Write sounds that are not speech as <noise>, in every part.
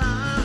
time.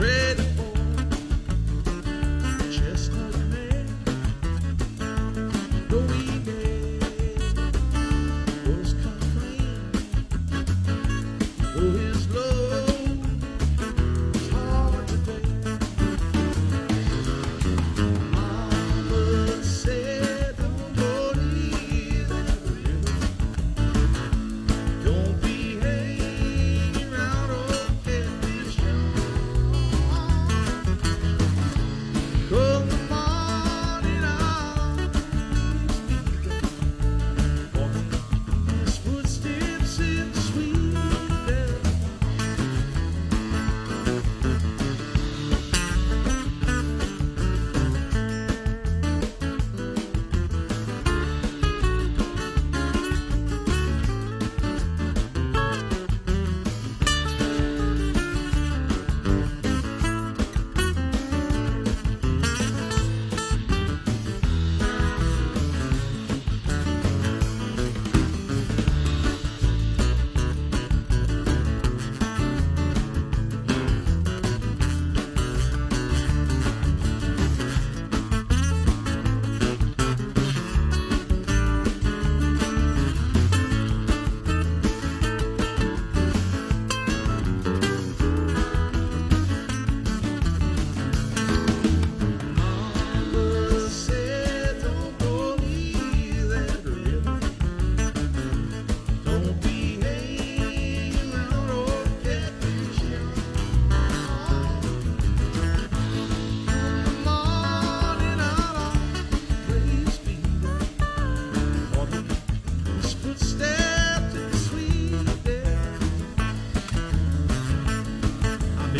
Ready for man. Complained, though his love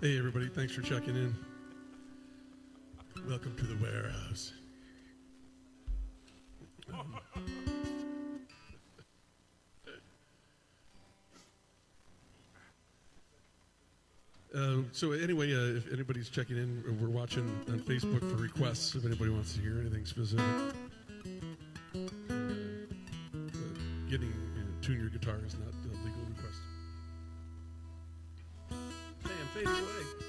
Hey, everybody, thanks for checking in. Welcome to the warehouse. <laughs> Um, so anyway, uh, if anybody's checking in, uh, we're watching on Facebook for requests. If anybody wants to hear anything specific, uh, getting you know, tune your guitar is not a fading away.